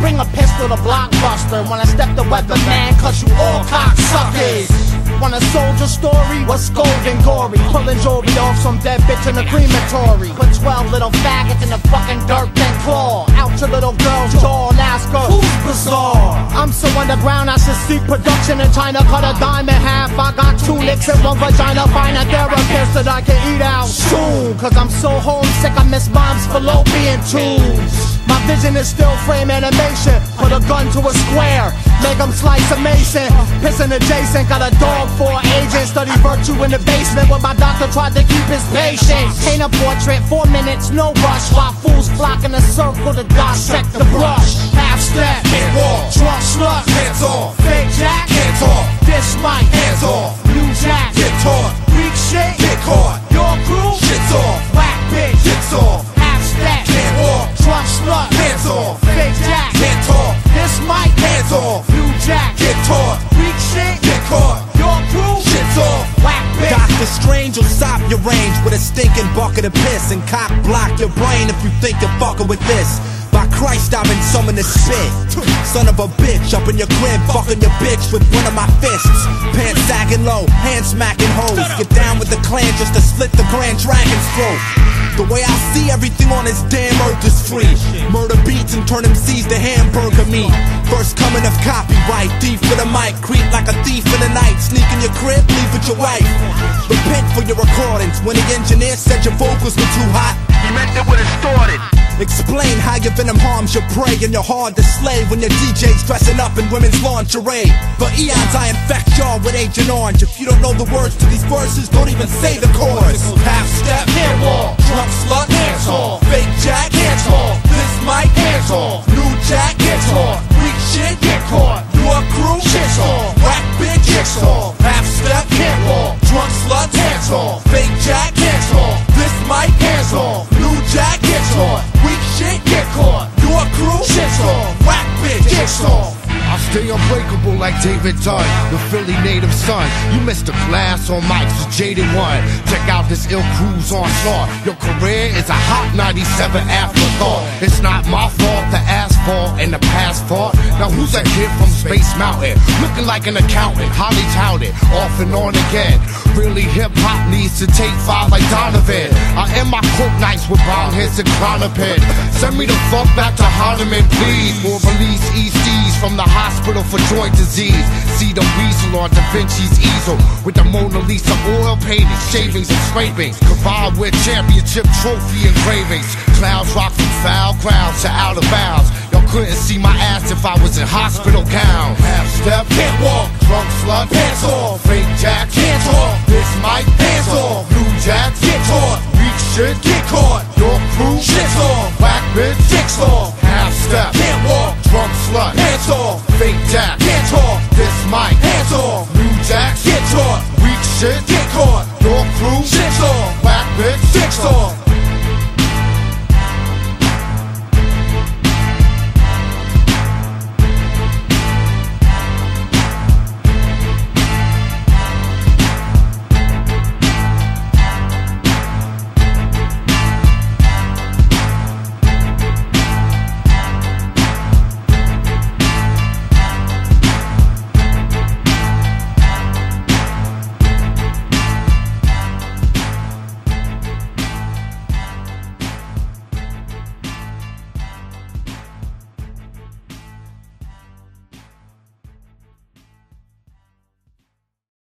bring a pistol to blockbuster. When I step the weatherman, cause you all cocksuckers. Want a soldier story? What's gold and gory? Pulling jewelry off some dead bitch in a crematory. Put 12 little faggots in the fucking dirt, then claw. Out your little girl's jaw and ask her, who's bizarre? I'm so underground, I should seek production in China. Cut a dime in half. I got two licks and one vagina. Find a therapist that I can eat out soon. Cause I'm so homesick, I miss mom's fallopian tubes. My vision is still frame animation. Put a gun to a square, make them slice a mason. Pissing adjacent, got a dog for an agent. Study virtue in the basement where my doctor tried to keep his patient. Paint a portrait, four minutes, no rush. While fools flock in a circle to dissect the brush. Half step, walk. drunk slut, Hands off. Range with a stinking bucket of piss and cock block your brain if you think you're fucking with this. By Christ, I've been summoned to spit. Son of a bitch, up in your crib, fucking your bitch with one of my fists. Pants sagging low, hands smacking hoes. Get down with the clan just to slit the Grand Dragon's throat. The way I see everything on this damn earth is free. Murder beats and turn MCs to hamburger meat. First coming of copyright, thief for the mic, creep like a thief the. Sneak in your crib, leave with your wife. Repent for your recordings when the engineer said your vocals were too hot. He meant it with distorted. Explain how your venom harms your prey and you're hard to slay when your DJ's dressing up in women's lingerie. For eons, I infect y'all with Agent Orange. If you don't know the words to these verses, don't even say the chorus. Half step, Can't walk, drunk slut, Hands off. fake jack, Hands off. this mic, Hands off. new jack, Hands off. Off. fake jack, Hands off. this mic, Hands off. new jack, Hands off. weak shit, Get caught. your crew, Shit's off. whack bitch, Shit's off. Stay unbreakable like David Dunn, the Philly native son. You missed a class on mics, the jaded one. Check out this ill cruise on slot. Your career is a hot 97 afterthought. It's not my fault, the asphalt and the past fault. Now who's that kid from Space Mountain? Looking like an accountant, highly touted, off and on again. Really hip hop needs to take five like Donovan. I end my coke nights with brown heads and Klonopin. Send me the fuck back to Hardeman, please. Or release ECs from the hospital for joint disease. See the weasel on Da Vinci's easel with the Mona Lisa oil painting, shavings and scrapings. Combined with championship trophy engravings. Clowns rock from foul grounds to out of bounds. Y'all couldn't see my ass if I was in hospital gown. Half step, can't walk, drunk slut, pants off, fake jack, can't talk. Так что?